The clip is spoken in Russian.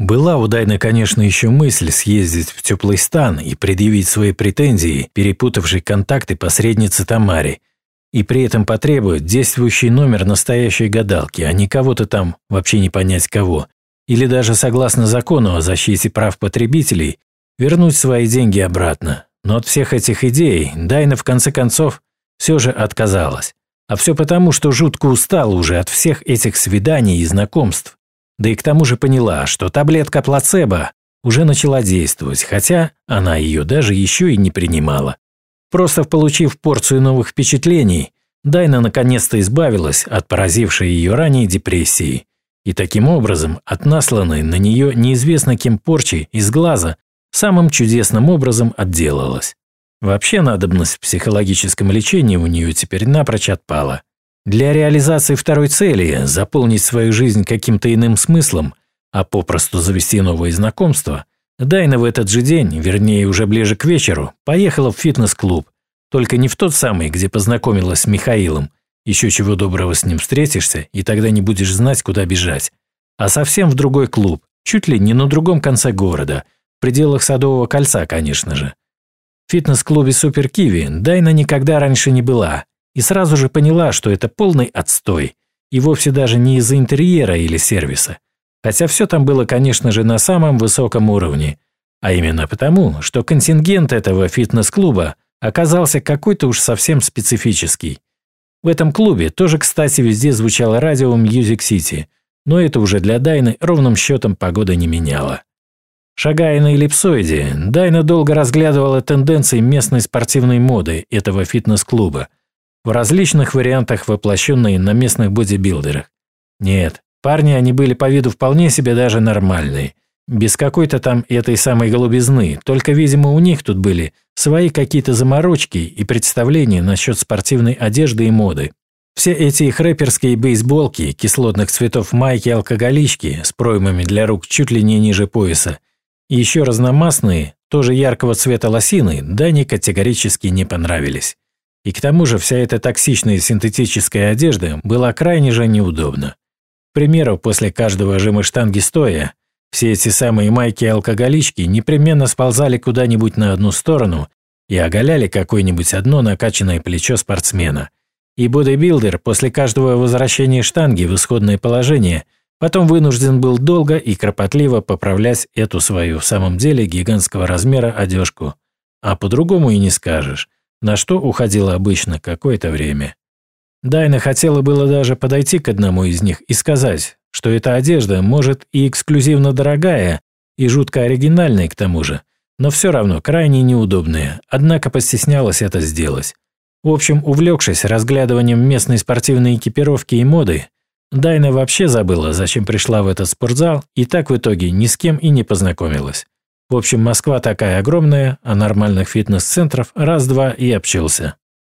Была у Дайны, конечно, еще мысль съездить в теплый стан и предъявить свои претензии, перепутавшей контакты посредницы Тамаре, и при этом потребовать действующий номер настоящей гадалки, а не кого-то там, вообще не понять кого, или даже согласно закону о защите прав потребителей, вернуть свои деньги обратно. Но от всех этих идей Дайна в конце концов все же отказалась. А все потому, что жутко устала уже от всех этих свиданий и знакомств. Да и к тому же поняла, что таблетка плацебо уже начала действовать, хотя она ее даже еще и не принимала. Просто получив порцию новых впечатлений, Дайна наконец-то избавилась от поразившей ее ранее депрессии и таким образом от насланной на нее неизвестно кем порчи из глаза самым чудесным образом отделалась. Вообще надобность в психологическом лечении у нее теперь напрочь отпала. Для реализации второй цели – заполнить свою жизнь каким-то иным смыслом, а попросту завести новые знакомства, Дайна в этот же день, вернее уже ближе к вечеру, поехала в фитнес-клуб, только не в тот самый, где познакомилась с Михаилом, еще чего доброго с ним встретишься, и тогда не будешь знать, куда бежать, а совсем в другой клуб, чуть ли не на другом конце города, в пределах Садового кольца, конечно же. В фитнес-клубе «Супер Киви» Дайна никогда раньше не была, и сразу же поняла, что это полный отстой, и вовсе даже не из-за интерьера или сервиса – Хотя все там было, конечно же, на самом высоком уровне, а именно потому, что контингент этого фитнес-клуба оказался какой-то уж совсем специфический. В этом клубе тоже, кстати, везде звучало радио Music City, но это уже для Дайны ровным счетом погода не меняла. Шагая на эллипсоиде, Дайна долго разглядывала тенденции местной спортивной моды этого фитнес-клуба, в различных вариантах воплощенные на местных бодибилдерах. Нет, Парни они были по виду вполне себе даже нормальные. Без какой-то там этой самой голубизны, только, видимо, у них тут были свои какие-то заморочки и представления насчет спортивной одежды и моды. Все эти их рэперские бейсболки, кислотных цветов майки, алкоголички с проймами для рук чуть ли не ниже пояса, и еще разномастные, тоже яркого цвета лосины, Дане категорически не понравились. И к тому же вся эта токсичная синтетическая одежда была крайне же неудобна. К примеру, после каждого жима штанги стоя, все эти самые майки-алкоголички непременно сползали куда-нибудь на одну сторону и оголяли какое-нибудь одно накачанное плечо спортсмена. И бодибилдер после каждого возвращения штанги в исходное положение потом вынужден был долго и кропотливо поправлять эту свою в самом деле гигантского размера одежку. А по-другому и не скажешь, на что уходило обычно какое-то время. Дайна хотела было даже подойти к одному из них и сказать, что эта одежда, может, и эксклюзивно дорогая, и жутко оригинальная к тому же, но все равно крайне неудобная, однако постеснялась это сделать. В общем, увлекшись разглядыванием местной спортивной экипировки и моды, Дайна вообще забыла, зачем пришла в этот спортзал, и так в итоге ни с кем и не познакомилась. В общем, Москва такая огромная, а нормальных фитнес-центров раз-два и общался.